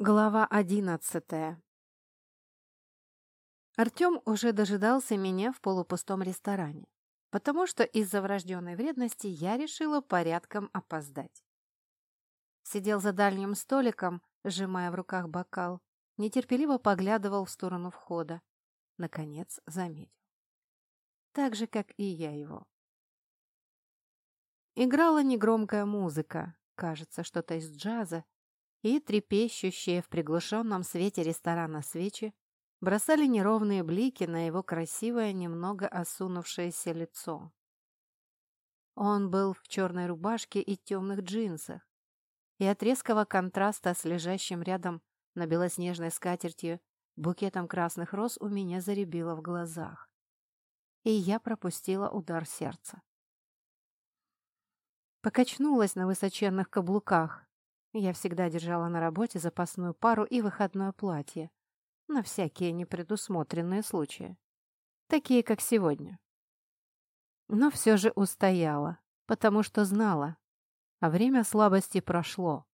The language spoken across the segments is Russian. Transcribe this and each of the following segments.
Глава одиннадцатая Артем уже дожидался меня в полупустом ресторане, потому что из-за врожденной вредности я решила порядком опоздать. Сидел за дальним столиком, сжимая в руках бокал, нетерпеливо поглядывал в сторону входа. Наконец заметил. Так же, как и я его. Играла негромкая музыка, кажется, что-то из джаза, и трепещущие в приглушенном свете ресторана свечи бросали неровные блики на его красивое, немного осунувшееся лицо. Он был в черной рубашке и темных джинсах, и от резкого контраста с лежащим рядом на белоснежной скатерти букетом красных роз у меня заребило в глазах. И я пропустила удар сердца. Покачнулась на высоченных каблуках, я всегда держала на работе запасную пару и выходное платье. На всякие непредусмотренные случаи. Такие, как сегодня. Но все же устояла, потому что знала. А время слабости прошло.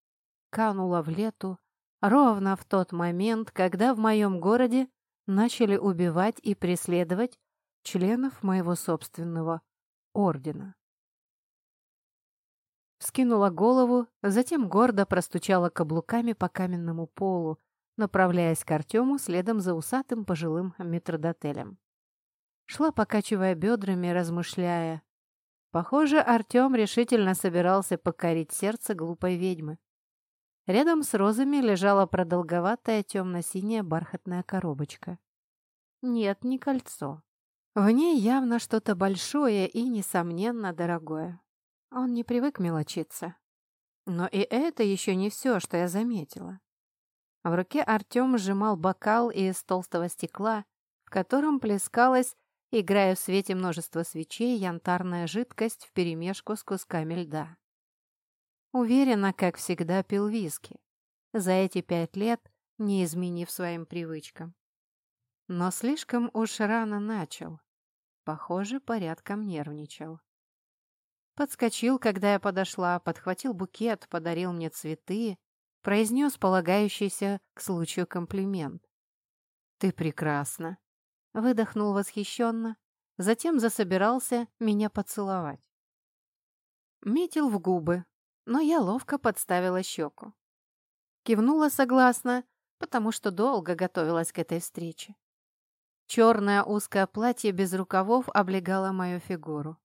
Кануло в лету, ровно в тот момент, когда в моем городе начали убивать и преследовать членов моего собственного ордена. Скинула голову, затем гордо простучала каблуками по каменному полу, направляясь к Артему следом за усатым пожилым метродотелем. Шла, покачивая бедрами, размышляя. Похоже, Артем решительно собирался покорить сердце глупой ведьмы. Рядом с розами лежала продолговатая темно-синяя бархатная коробочка. Нет, не кольцо. В ней явно что-то большое и, несомненно, дорогое. Он не привык мелочиться. Но и это еще не все, что я заметила. В руке Артем сжимал бокал из толстого стекла, в котором плескалась, играя в свете множества свечей, янтарная жидкость вперемешку с кусками льда. Уверенно, как всегда, пил виски. За эти пять лет не изменив своим привычкам. Но слишком уж рано начал. Похоже, порядком нервничал. Подскочил, когда я подошла, подхватил букет, подарил мне цветы, произнес полагающийся к случаю комплимент. «Ты прекрасна!» — выдохнул восхищенно, затем засобирался меня поцеловать. Метил в губы, но я ловко подставила щеку. Кивнула согласно, потому что долго готовилась к этой встрече. Черное узкое платье без рукавов облегало мою фигуру.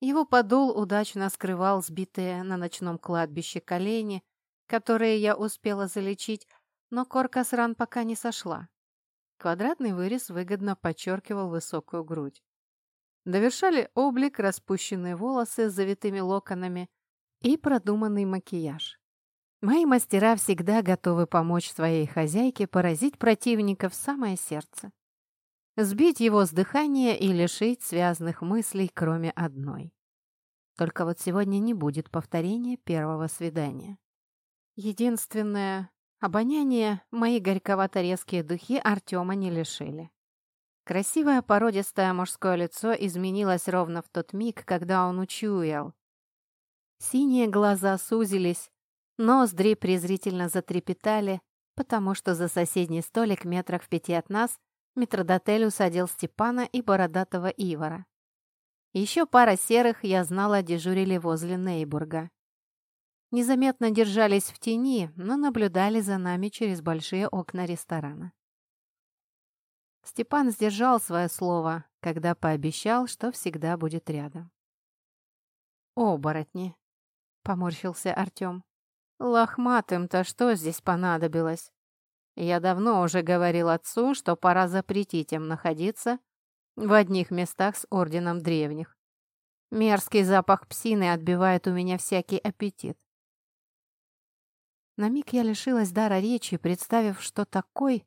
Его подол удачно скрывал сбитые на ночном кладбище колени, которые я успела залечить, но корка с ран пока не сошла. Квадратный вырез выгодно подчеркивал высокую грудь. Довершали облик распущенные волосы с завитыми локонами и продуманный макияж. Мои мастера всегда готовы помочь своей хозяйке поразить противника в самое сердце сбить его с дыхания и лишить связанных мыслей, кроме одной. Только вот сегодня не будет повторения первого свидания. Единственное, обоняние мои горьковато-резкие духи Артема не лишили. Красивое породистое мужское лицо изменилось ровно в тот миг, когда он учуял. Синие глаза сузились, ноздри презрительно затрепетали, потому что за соседний столик метрах в пяти от нас Метродотель усадил Степана и бородатого Ивара. Еще пара серых, я знала, дежурили возле Нейбурга. Незаметно держались в тени, но наблюдали за нами через большие окна ресторана. Степан сдержал свое слово, когда пообещал, что всегда будет рядом. «Оборотни!» — поморщился Артем. «Лохматым-то что здесь понадобилось?» Я давно уже говорил отцу, что пора запретить им находиться в одних местах с Орденом Древних. Мерзкий запах псины отбивает у меня всякий аппетит. На миг я лишилась дара речи, представив, что такой,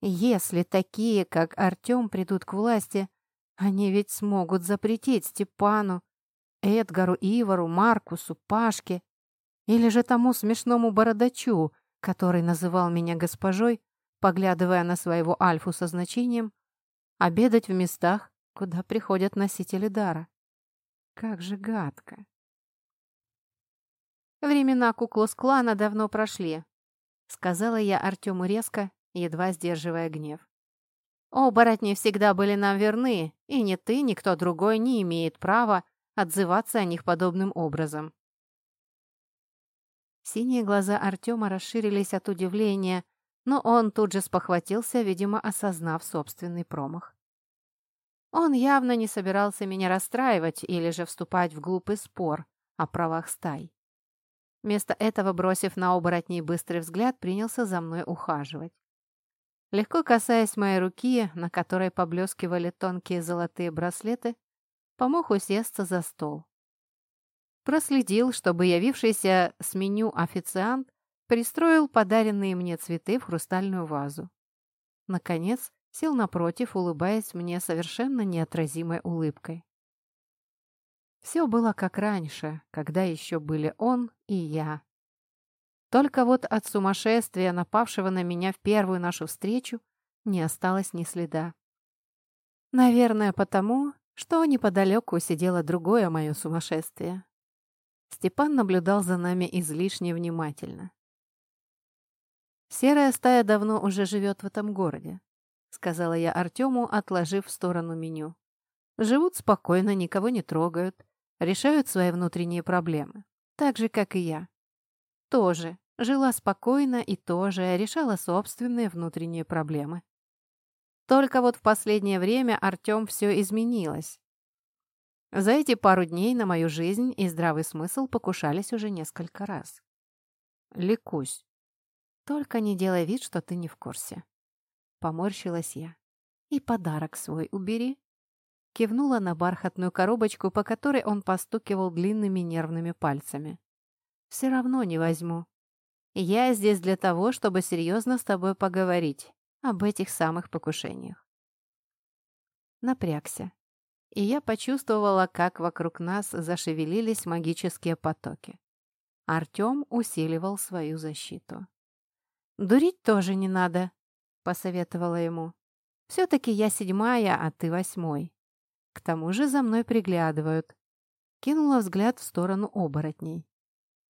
если такие, как Артем, придут к власти, они ведь смогут запретить Степану, Эдгару, Ивару, Маркусу, Пашке или же тому смешному бородачу, который называл меня госпожой, поглядывая на своего альфу со значением, обедать в местах, куда приходят носители дара. Как же гадко. Времена куклус-клана давно прошли. сказала я Артему резко, едва сдерживая гнев. Оборотни всегда были нам верны, и ни ты, ни кто другой не имеет права отзываться о них подобным образом. Синие глаза Артема расширились от удивления, но он тут же спохватился, видимо, осознав собственный промах. Он явно не собирался меня расстраивать или же вступать в глупый спор о правах стай. Вместо этого, бросив на оборотней быстрый взгляд, принялся за мной ухаживать. Легко касаясь моей руки, на которой поблескивали тонкие золотые браслеты, помог усесться за стол. Проследил, чтобы явившийся с меню официант пристроил подаренные мне цветы в хрустальную вазу. Наконец, сел напротив, улыбаясь мне совершенно неотразимой улыбкой. Все было как раньше, когда еще были он и я. Только вот от сумасшествия, напавшего на меня в первую нашу встречу, не осталось ни следа. Наверное, потому, что неподалеку сидело другое мое сумасшествие. Степан наблюдал за нами излишне внимательно. «Серая стая давно уже живет в этом городе», — сказала я Артему, отложив в сторону меню. «Живут спокойно, никого не трогают, решают свои внутренние проблемы, так же, как и я. Тоже жила спокойно и тоже решала собственные внутренние проблемы. Только вот в последнее время Артем все изменилось. За эти пару дней на мою жизнь и здравый смысл покушались уже несколько раз. Ликусь. Только не делай вид, что ты не в курсе. Поморщилась я. И подарок свой убери. Кивнула на бархатную коробочку, по которой он постукивал длинными нервными пальцами. Все равно не возьму. Я здесь для того, чтобы серьезно с тобой поговорить об этих самых покушениях. Напрягся. И я почувствовала, как вокруг нас зашевелились магические потоки. Артем усиливал свою защиту. «Дурить тоже не надо», — посоветовала ему. «Все-таки я седьмая, а ты восьмой. К тому же за мной приглядывают». Кинула взгляд в сторону оборотней.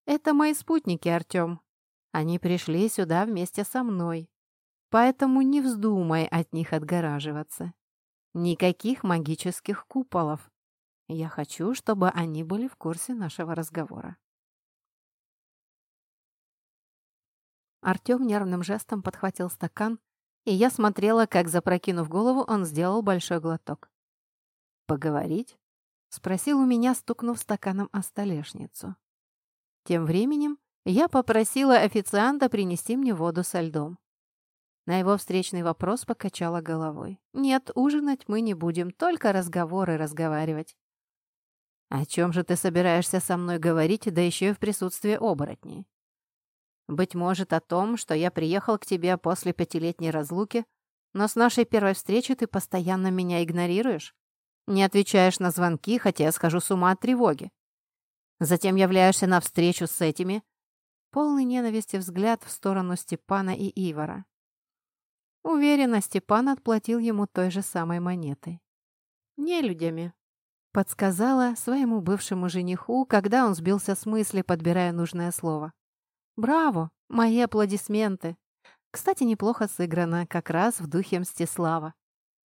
«Это мои спутники, Артем. Они пришли сюда вместе со мной. Поэтому не вздумай от них отгораживаться. Никаких магических куполов. Я хочу, чтобы они были в курсе нашего разговора». Артем нервным жестом подхватил стакан, и я смотрела, как, запрокинув голову, он сделал большой глоток. «Поговорить?» — спросил у меня, стукнув стаканом о столешницу. Тем временем я попросила официанта принести мне воду со льдом. На его встречный вопрос покачала головой. «Нет, ужинать мы не будем, только разговоры разговаривать». «О чем же ты собираешься со мной говорить, да еще и в присутствии оборотней?» «Быть может, о том, что я приехал к тебе после пятилетней разлуки, но с нашей первой встречи ты постоянно меня игнорируешь, не отвечаешь на звонки, хотя я схожу с ума от тревоги. Затем являешься на встречу с этими. Полный ненависти взгляд в сторону Степана и Ивара. Уверена, Степан отплатил ему той же самой монетой. Не людьми. Подсказала своему бывшему жениху, когда он сбился с мысли, подбирая нужное слово. «Браво! Мои аплодисменты!» Кстати, неплохо сыграно, как раз в духе Мстислава.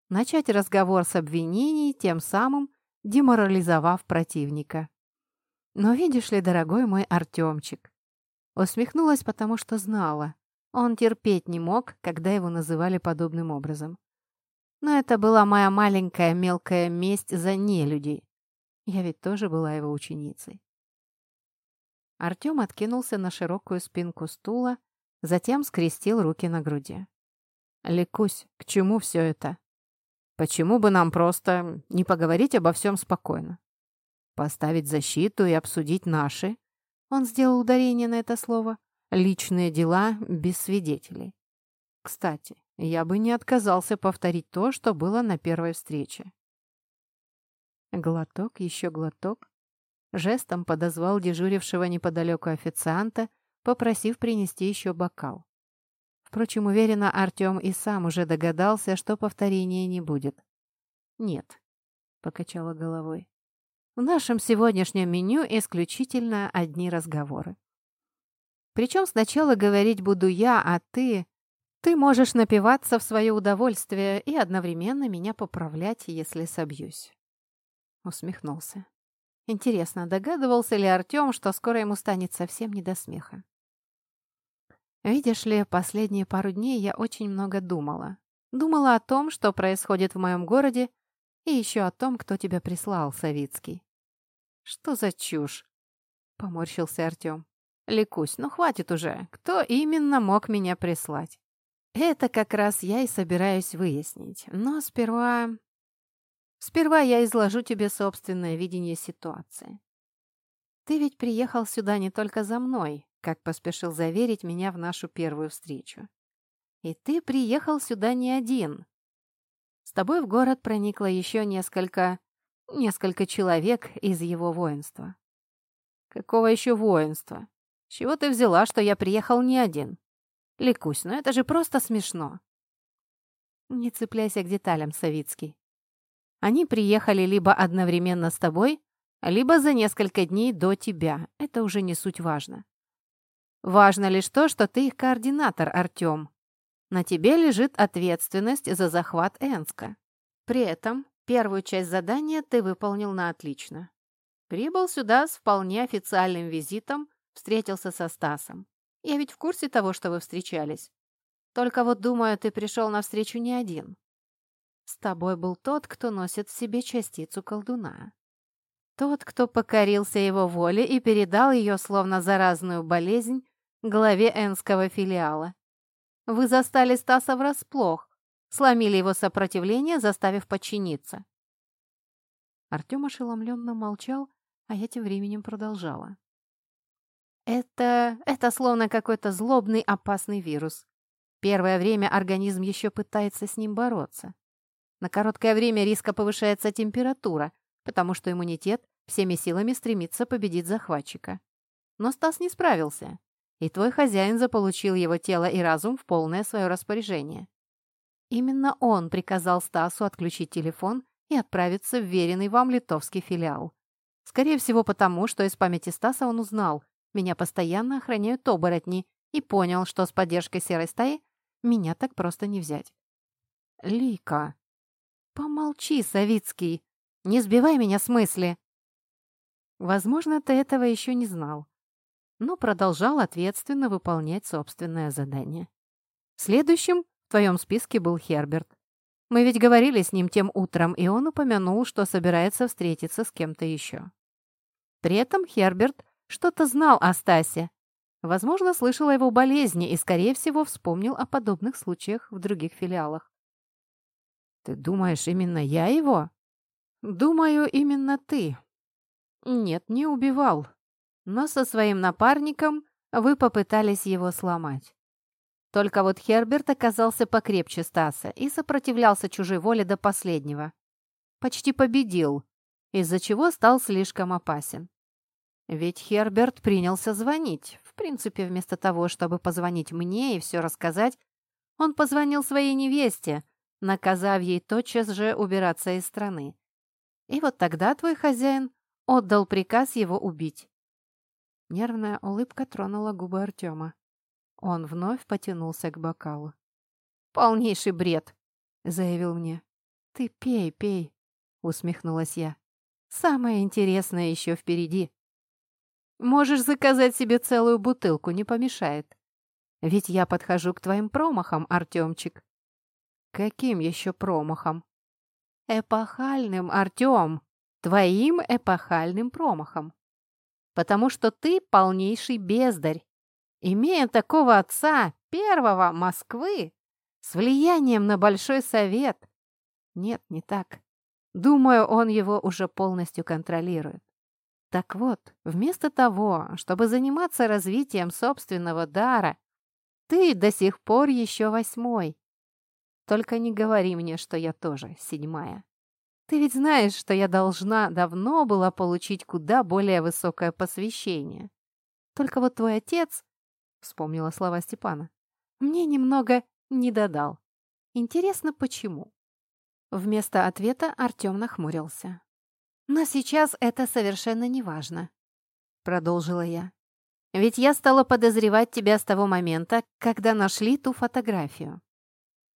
Начать разговор с обвинений, тем самым деморализовав противника. Но видишь ли, дорогой мой Артемчик, усмехнулась, потому что знала. Он терпеть не мог, когда его называли подобным образом. Но это была моя маленькая мелкая месть за нелюдей. Я ведь тоже была его ученицей. Артем откинулся на широкую спинку стула, затем скрестил руки на груди. «Ликусь, к чему все это? Почему бы нам просто не поговорить обо всем спокойно? Поставить защиту и обсудить наши, он сделал ударение на это слово, личные дела без свидетелей. Кстати, я бы не отказался повторить то, что было на первой встрече. Глоток, еще глоток. Жестом подозвал дежурившего неподалеку официанта, попросив принести еще бокал. Впрочем, уверенно, Артем и сам уже догадался, что повторения не будет. «Нет», — покачала головой. В нашем сегодняшнем меню исключительно одни разговоры. Причем сначала говорить буду я, а ты... Ты можешь напиваться в свое удовольствие и одновременно меня поправлять, если собьюсь. Усмехнулся. Интересно, догадывался ли Артем, что скоро ему станет совсем не до смеха? Видишь ли, последние пару дней я очень много думала. Думала о том, что происходит в моем городе, и еще о том, кто тебя прислал, Савицкий. «Что за чушь?» — поморщился Артем. «Ликусь, ну хватит уже. Кто именно мог меня прислать?» «Это как раз я и собираюсь выяснить. Но сперва Сперва я изложу тебе собственное видение ситуации. Ты ведь приехал сюда не только за мной, как поспешил заверить меня в нашу первую встречу. И ты приехал сюда не один. С тобой в город проникло еще несколько... несколько человек из его воинства. Какого еще воинства? Чего ты взяла, что я приехал не один? Ликусь, ну это же просто смешно. Не цепляйся к деталям, Савицкий. Они приехали либо одновременно с тобой, либо за несколько дней до тебя. Это уже не суть важно. Важно лишь то, что ты их координатор, Артем. На тебе лежит ответственность за захват Энска. При этом первую часть задания ты выполнил на отлично. Прибыл сюда с вполне официальным визитом, встретился со Стасом. Я ведь в курсе того, что вы встречались. Только вот, думаю, ты пришел навстречу не один. С тобой был тот, кто носит в себе частицу колдуна. Тот, кто покорился его воле и передал ее, словно заразную болезнь, главе энского филиала. Вы застали Стаса врасплох, сломили его сопротивление, заставив подчиниться. Артем ошеломленно молчал, а я тем временем продолжала. Это... это словно какой-то злобный опасный вирус. Первое время организм еще пытается с ним бороться. На короткое время риска повышается температура, потому что иммунитет всеми силами стремится победить захватчика. Но Стас не справился, и твой хозяин заполучил его тело и разум в полное свое распоряжение. Именно он приказал Стасу отключить телефон и отправиться в веренный вам литовский филиал. Скорее всего потому, что из памяти Стаса он узнал, меня постоянно охраняют оборотни, и понял, что с поддержкой серой стаи меня так просто не взять. «Лика», «Помолчи, Савицкий! Не сбивай меня с мысли!» Возможно, ты этого еще не знал, но продолжал ответственно выполнять собственное задание. Следующим в твоем списке был Херберт. Мы ведь говорили с ним тем утром, и он упомянул, что собирается встретиться с кем-то еще. При этом Херберт что-то знал о Стасе. Возможно, слышал о его болезни и, скорее всего, вспомнил о подобных случаях в других филиалах. «Ты думаешь, именно я его?» «Думаю, именно ты». «Нет, не убивал. Но со своим напарником вы попытались его сломать. Только вот Херберт оказался покрепче Стаса и сопротивлялся чужой воле до последнего. Почти победил, из-за чего стал слишком опасен. Ведь Херберт принялся звонить. В принципе, вместо того, чтобы позвонить мне и все рассказать, он позвонил своей невесте, наказав ей тотчас же убираться из страны. И вот тогда твой хозяин отдал приказ его убить. Нервная улыбка тронула губы Артема. Он вновь потянулся к бокалу. «Полнейший бред!» — заявил мне. «Ты пей, пей!» — усмехнулась я. «Самое интересное еще впереди. Можешь заказать себе целую бутылку, не помешает. Ведь я подхожу к твоим промахам, Артемчик. Каким еще промахом? Эпохальным, Артем. Твоим эпохальным промахом. Потому что ты полнейший бездарь. Имея такого отца, первого Москвы, с влиянием на Большой Совет. Нет, не так. Думаю, он его уже полностью контролирует. Так вот, вместо того, чтобы заниматься развитием собственного дара, ты до сих пор еще восьмой. Только не говори мне, что я тоже седьмая. Ты ведь знаешь, что я должна давно была получить куда более высокое посвящение. Только вот твой отец, — вспомнила слова Степана, — мне немного не додал. Интересно, почему?» Вместо ответа Артем нахмурился. «Но сейчас это совершенно не важно», — продолжила я. Ведь я стала подозревать тебя с того момента, когда нашли ту фотографию».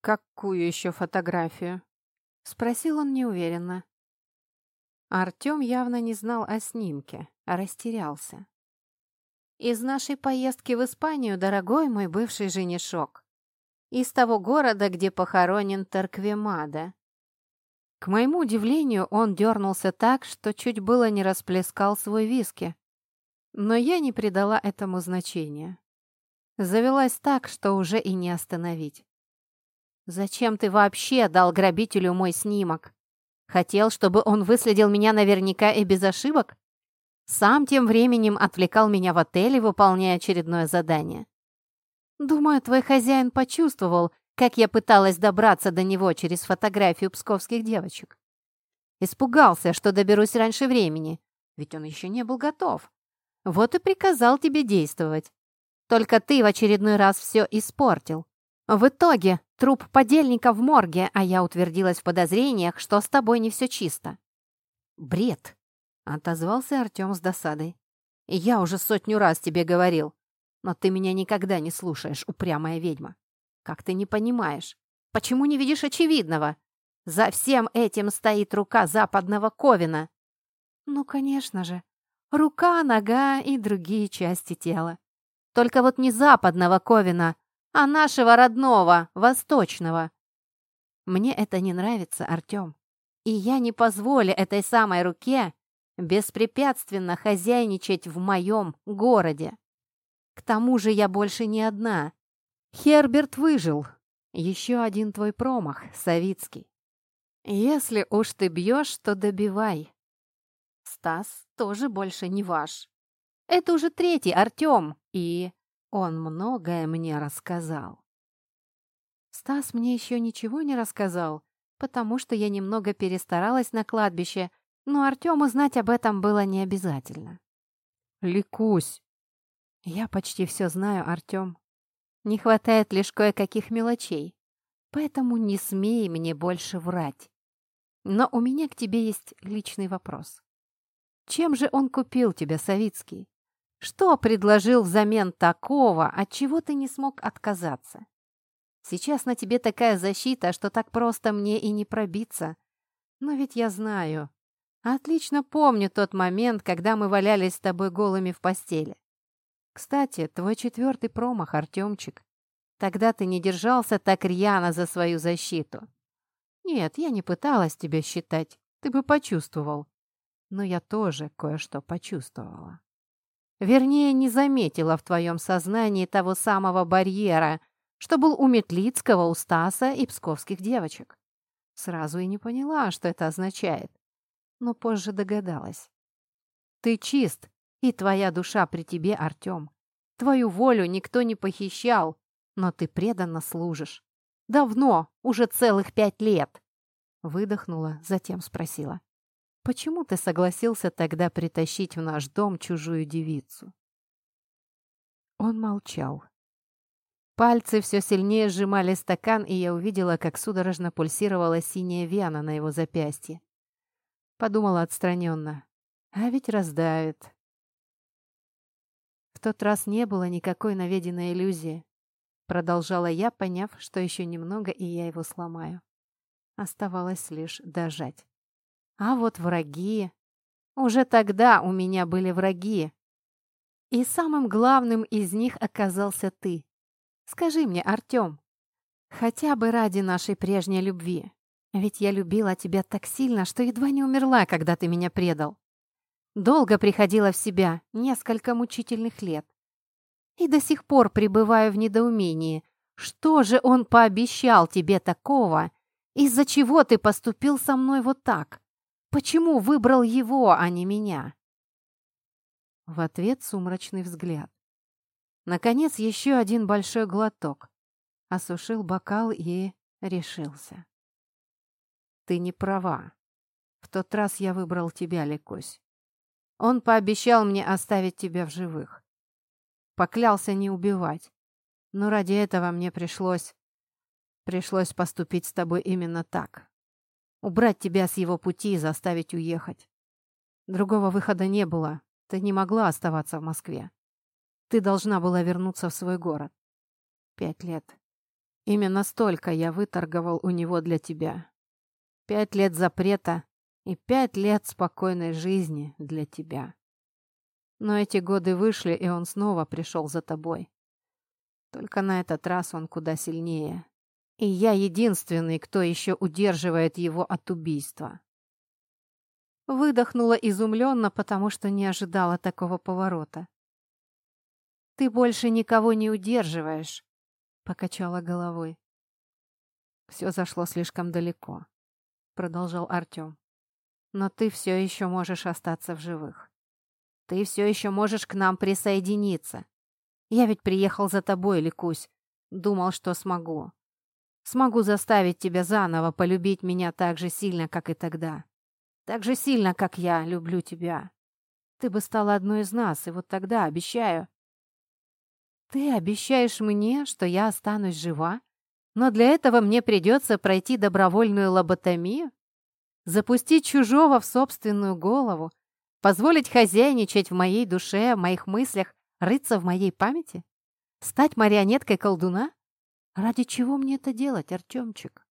«Какую еще фотографию?» — спросил он неуверенно. Артем явно не знал о снимке, а растерялся. «Из нашей поездки в Испанию, дорогой мой бывший женишок. Из того города, где похоронен Тарквемада». К моему удивлению, он дернулся так, что чуть было не расплескал свой виски. Но я не придала этому значения. Завелась так, что уже и не остановить. «Зачем ты вообще дал грабителю мой снимок? Хотел, чтобы он выследил меня наверняка и без ошибок? Сам тем временем отвлекал меня в отеле, выполняя очередное задание. Думаю, твой хозяин почувствовал, как я пыталась добраться до него через фотографию псковских девочек. Испугался, что доберусь раньше времени, ведь он еще не был готов. Вот и приказал тебе действовать. Только ты в очередной раз все испортил. В итоге труп подельника в морге, а я утвердилась в подозрениях, что с тобой не все чисто. Бред, отозвался Артем с досадой. Я уже сотню раз тебе говорил, но ты меня никогда не слушаешь, упрямая ведьма. Как ты не понимаешь? Почему не видишь очевидного? За всем этим стоит рука западного Ковина. Ну, конечно же, Рука, нога и другие части тела. Только вот не западного Ковина, а нашего родного, восточного. Мне это не нравится, Артем. И я не позволю этой самой руке беспрепятственно хозяйничать в моем городе. К тому же я больше не одна. Херберт выжил. Еще один твой промах, Савицкий. Если уж ты бьешь, то добивай. Стас тоже больше не ваш. Это уже третий Артем, и он многое мне рассказал. Стас мне еще ничего не рассказал, потому что я немного перестаралась на кладбище, но Артему знать об этом было не обязательно. «Ликусь!» «Я почти все знаю, Артем. Не хватает лишь кое-каких мелочей, поэтому не смей мне больше врать. Но у меня к тебе есть личный вопрос. Чем же он купил тебя, Савицкий? Что предложил взамен такого, от чего ты не смог отказаться? Сейчас на тебе такая защита, что так просто мне и не пробиться. Но ведь я знаю. Отлично помню тот момент, когда мы валялись с тобой голыми в постели. Кстати, твой четвертый промах, Артемчик. Тогда ты не держался так рьяно за свою защиту. Нет, я не пыталась тебя считать. Ты бы почувствовал но я тоже кое-что почувствовала. Вернее, не заметила в твоем сознании того самого барьера, что был у Метлицкого, у Стаса и псковских девочек. Сразу и не поняла, что это означает, но позже догадалась. Ты чист, и твоя душа при тебе, Артем. Твою волю никто не похищал, но ты преданно служишь. Давно, уже целых пять лет. Выдохнула, затем спросила. Почему ты согласился тогда притащить в наш дом чужую девицу?» Он молчал. Пальцы все сильнее сжимали стакан, и я увидела, как судорожно пульсировала синяя вена на его запястье. Подумала отстраненно. А ведь раздавит. В тот раз не было никакой наведенной иллюзии. Продолжала я, поняв, что еще немного, и я его сломаю. Оставалось лишь дожать. А вот враги... Уже тогда у меня были враги. И самым главным из них оказался ты. Скажи мне, Артем, хотя бы ради нашей прежней любви. Ведь я любила тебя так сильно, что едва не умерла, когда ты меня предал. Долго приходила в себя, несколько мучительных лет. И до сих пор пребываю в недоумении. Что же он пообещал тебе такого, из-за чего ты поступил со мной вот так? Почему выбрал его, а не меня?» В ответ сумрачный взгляд. Наконец, еще один большой глоток. Осушил бокал и решился. «Ты не права. В тот раз я выбрал тебя, Ликусь. Он пообещал мне оставить тебя в живых. Поклялся не убивать. Но ради этого мне пришлось... Пришлось поступить с тобой именно так. Убрать тебя с его пути и заставить уехать. Другого выхода не было. Ты не могла оставаться в Москве. Ты должна была вернуться в свой город. Пять лет. Именно столько я выторговал у него для тебя. Пять лет запрета и пять лет спокойной жизни для тебя. Но эти годы вышли, и он снова пришел за тобой. Только на этот раз он куда сильнее. И я единственный, кто еще удерживает его от убийства. Выдохнула изумленно, потому что не ожидала такого поворота. «Ты больше никого не удерживаешь», — покачала головой. «Все зашло слишком далеко», — продолжал Артем. «Но ты все еще можешь остаться в живых. Ты все еще можешь к нам присоединиться. Я ведь приехал за тобой, Ликусь. Думал, что смогу. Смогу заставить тебя заново полюбить меня так же сильно, как и тогда. Так же сильно, как я люблю тебя. Ты бы стала одной из нас, и вот тогда, обещаю. Ты обещаешь мне, что я останусь жива? Но для этого мне придется пройти добровольную лоботомию? Запустить чужого в собственную голову? Позволить хозяйничать в моей душе, в моих мыслях, рыться в моей памяти? Стать марионеткой колдуна? Ради чего мне это делать, Артемчик?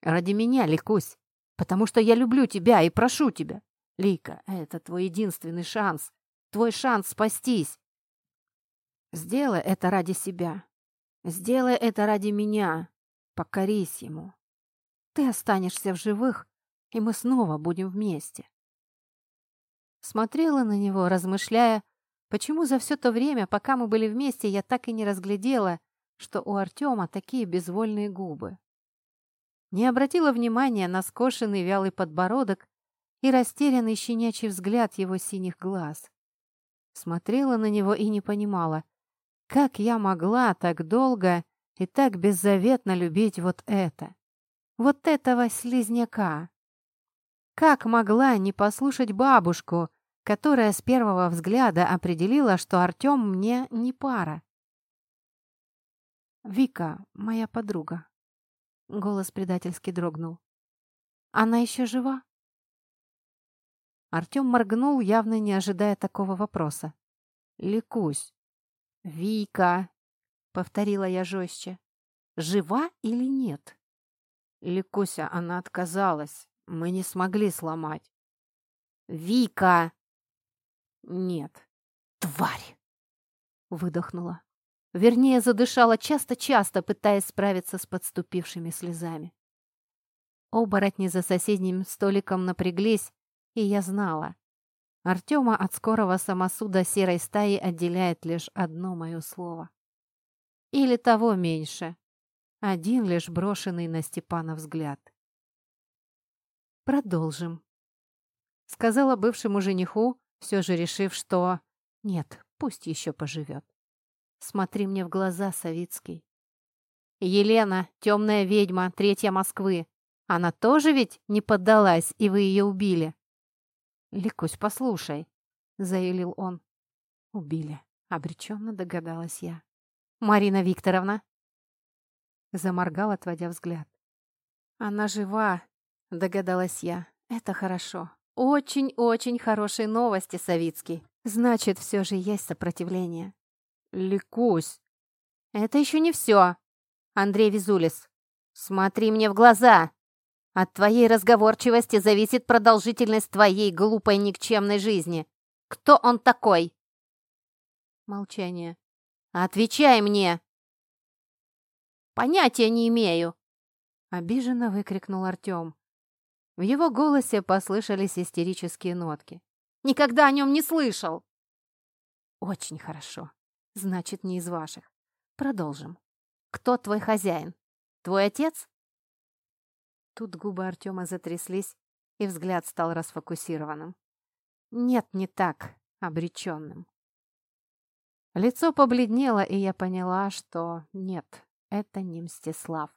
Ради меня, Ликусь потому что я люблю тебя и прошу тебя. Лика, это твой единственный шанс, твой шанс спастись. Сделай это ради себя. Сделай это ради меня. Покорись ему. Ты останешься в живых, и мы снова будем вместе. Смотрела на него, размышляя, почему за все то время, пока мы были вместе, я так и не разглядела, что у Артема такие безвольные губы не обратила внимания на скошенный вялый подбородок и растерянный щенячий взгляд его синих глаз. Смотрела на него и не понимала, как я могла так долго и так беззаветно любить вот это, вот этого слизняка. Как могла не послушать бабушку, которая с первого взгляда определила, что Артем мне не пара? Вика, моя подруга. Голос предательски дрогнул. «Она еще жива?» Артем моргнул, явно не ожидая такого вопроса. «Ликусь!» «Вика!» — повторила я жестче. «Жива или нет?» «Ликуся, она отказалась. Мы не смогли сломать». «Вика!» «Нет». «Тварь!» — выдохнула. Вернее, задышала часто-часто, пытаясь справиться с подступившими слезами. Оборотни за соседним столиком напряглись, и я знала. Артема от скорого самосуда серой стаи отделяет лишь одно мое слово. Или того меньше. Один лишь брошенный на Степана взгляд. «Продолжим», — сказала бывшему жениху, все же решив, что... Нет, пусть еще поживет. Смотри мне в глаза, Савицкий. Елена, темная ведьма, третья Москвы. Она тоже ведь не поддалась, и вы ее убили? Ликусь, послушай, заявил он. Убили, обреченно догадалась я. Марина Викторовна. Заморгал, отводя взгляд. Она жива, догадалась я. Это хорошо. Очень-очень хорошие новости, Савицкий. Значит, все же есть сопротивление. Ликусь. Это еще не все. Андрей Визулис. Смотри мне в глаза. От твоей разговорчивости зависит продолжительность твоей глупой никчемной жизни. Кто он такой? Молчание. Отвечай мне. Понятия не имею. Обиженно выкрикнул Артем. В его голосе послышались истерические нотки. «Никогда о нем не слышал!» «Очень хорошо. Значит, не из ваших. Продолжим. Кто твой хозяин? Твой отец? Тут губы Артема затряслись, и взгляд стал расфокусированным. Нет, не так, обреченным. Лицо побледнело, и я поняла, что нет, это не Мстислав.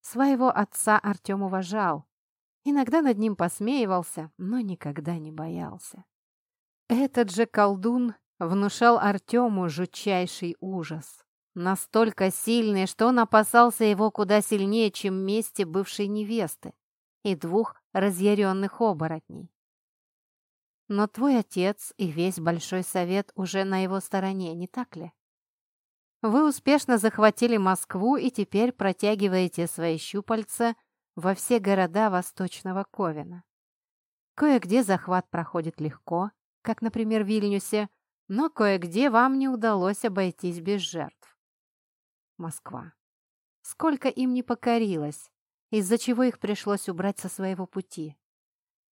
Своего отца Артем уважал. Иногда над ним посмеивался, но никогда не боялся. Этот же колдун внушал Артему жутчайший ужас. Настолько сильный, что он опасался его куда сильнее, чем мести бывшей невесты и двух разъяренных оборотней. Но твой отец и весь Большой Совет уже на его стороне, не так ли? Вы успешно захватили Москву и теперь протягиваете свои щупальца во все города Восточного Ковена. Кое-где захват проходит легко, как, например, в Вильнюсе, но кое-где вам не удалось обойтись без жертв. Москва. Сколько им не покорилось, из-за чего их пришлось убрать со своего пути.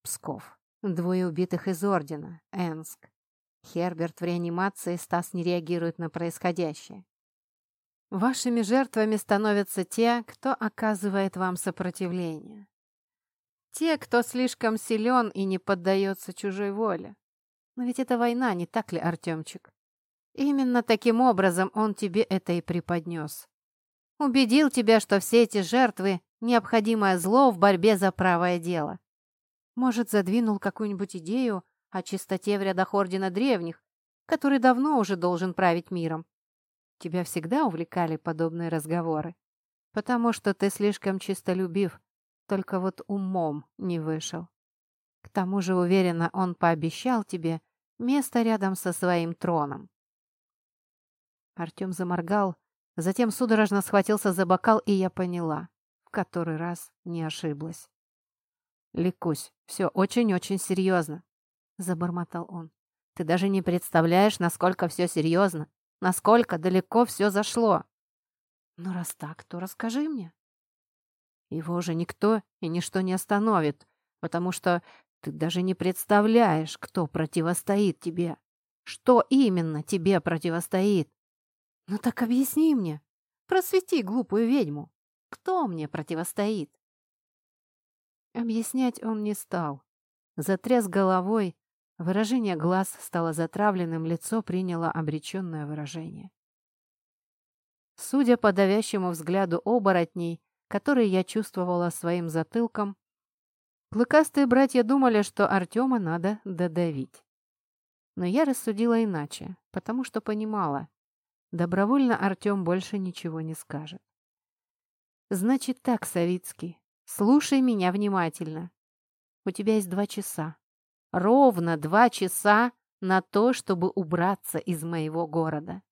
Псков. Двое убитых из Ордена. Энск. Херберт в реанимации, Стас не реагирует на происходящее. Вашими жертвами становятся те, кто оказывает вам сопротивление. Те, кто слишком силен и не поддается чужой воле. Но ведь это война, не так ли, Артемчик? Именно таким образом он тебе это и преподнес. Убедил тебя, что все эти жертвы – необходимое зло в борьбе за правое дело. Может, задвинул какую-нибудь идею о чистоте в рядах Ордена Древних, который давно уже должен править миром. Тебя всегда увлекали подобные разговоры, потому что ты слишком чистолюбив, только вот умом не вышел. К тому же, уверенно, он пообещал тебе место рядом со своим троном. Артем заморгал, затем судорожно схватился за бокал, и я поняла, в который раз не ошиблась. «Ликусь, все очень-очень серьезно», — забормотал он. «Ты даже не представляешь, насколько все серьезно насколько далеко все зашло. Ну, раз так, то расскажи мне. Его уже никто и ничто не остановит, потому что ты даже не представляешь, кто противостоит тебе. Что именно тебе противостоит? Ну так объясни мне. Просвети глупую ведьму. Кто мне противостоит? Объяснять он не стал. Затряс головой, Выражение глаз стало затравленным, лицо приняло обреченное выражение. Судя по давящему взгляду оборотней, который я чувствовала своим затылком, клыкастые братья думали, что Артема надо додавить. Но я рассудила иначе, потому что понимала, добровольно Артем больше ничего не скажет. «Значит так, Савицкий, слушай меня внимательно. У тебя есть два часа. Ровно два часа на то, чтобы убраться из моего города.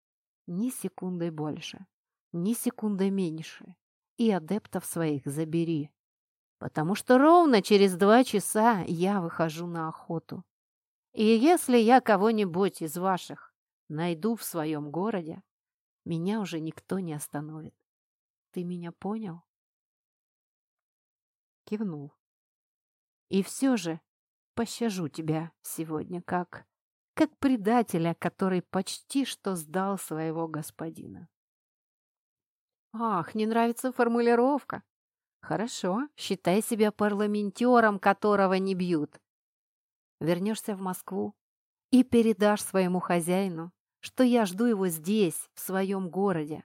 Ни секундой больше, ни секундой меньше. И адептов своих забери. Потому что ровно через два часа я выхожу на охоту. И если я кого-нибудь из ваших найду в своем городе, меня уже никто не остановит. Ты меня понял? Кивнул. И все же пощажу тебя сегодня как... как предателя, который почти что сдал своего господина. Ах, не нравится формулировка. Хорошо, считай себя парламентером, которого не бьют. Вернешься в Москву и передашь своему хозяину, что я жду его здесь, в своем городе.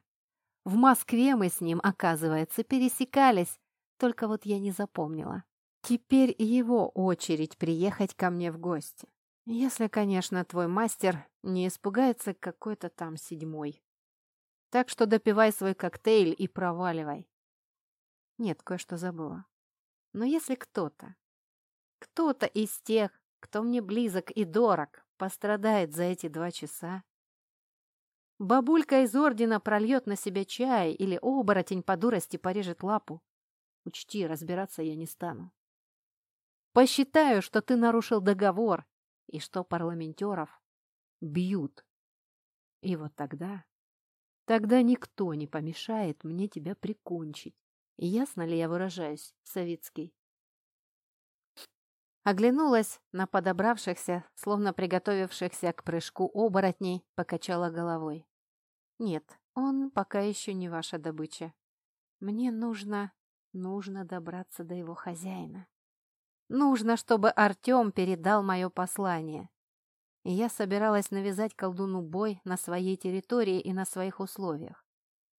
В Москве мы с ним, оказывается, пересекались, только вот я не запомнила. Теперь его очередь приехать ко мне в гости. Если, конечно, твой мастер не испугается какой-то там седьмой. Так что допивай свой коктейль и проваливай. Нет, кое-что забыла. Но если кто-то, кто-то из тех, кто мне близок и дорог, пострадает за эти два часа, бабулька из ордена прольет на себя чай или оборотень по дурости порежет лапу, учти, разбираться я не стану. Посчитаю, что ты нарушил договор и что парламентеров бьют. И вот тогда... Тогда никто не помешает мне тебя прикончить. Ясно ли я выражаюсь, Савицкий? Оглянулась на подобравшихся, словно приготовившихся к прыжку оборотней, покачала головой. Нет, он пока еще не ваша добыча. Мне нужно, нужно добраться до его хозяина. Нужно, чтобы Артем передал мое послание. И я собиралась навязать колдуну бой на своей территории и на своих условиях.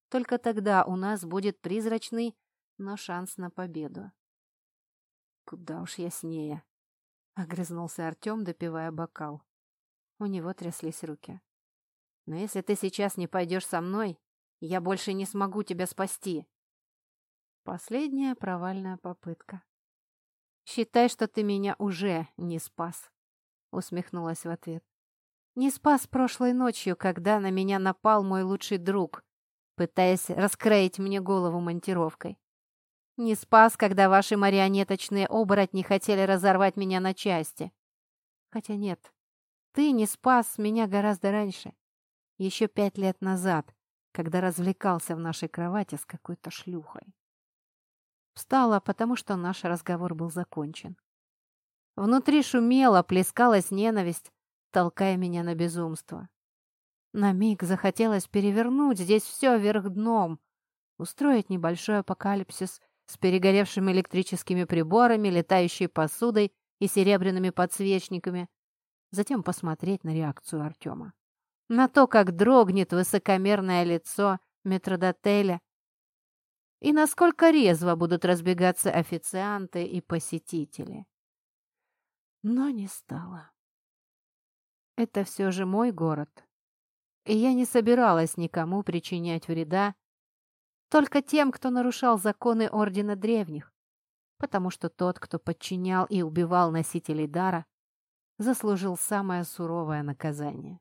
Только тогда у нас будет призрачный, но шанс на победу. «Куда уж яснее», — огрызнулся Артем, допивая бокал. У него тряслись руки. «Но если ты сейчас не пойдешь со мной, я больше не смогу тебя спасти». Последняя провальная попытка. Считай, что ты меня уже не спас. усмехнулась в ответ. «Не спас прошлой ночью, когда на меня напал мой лучший друг, пытаясь раскроить мне голову монтировкой. Не спас, когда ваши марионеточные оборотни хотели разорвать меня на части. Хотя нет, ты не спас меня гораздо раньше. Еще пять лет назад, когда развлекался в нашей кровати с какой-то шлюхой. Встала, потому что наш разговор был закончен. Внутри шумело, плескалась ненависть, толкая меня на безумство. На миг захотелось перевернуть здесь все вверх дном, устроить небольшой апокалипсис с перегоревшими электрическими приборами, летающей посудой и серебряными подсвечниками, затем посмотреть на реакцию Артема. На то, как дрогнет высокомерное лицо метродотеля и насколько резво будут разбегаться официанты и посетители. Но не стало. Это все же мой город, и я не собиралась никому причинять вреда, только тем, кто нарушал законы Ордена Древних, потому что тот, кто подчинял и убивал носителей дара, заслужил самое суровое наказание.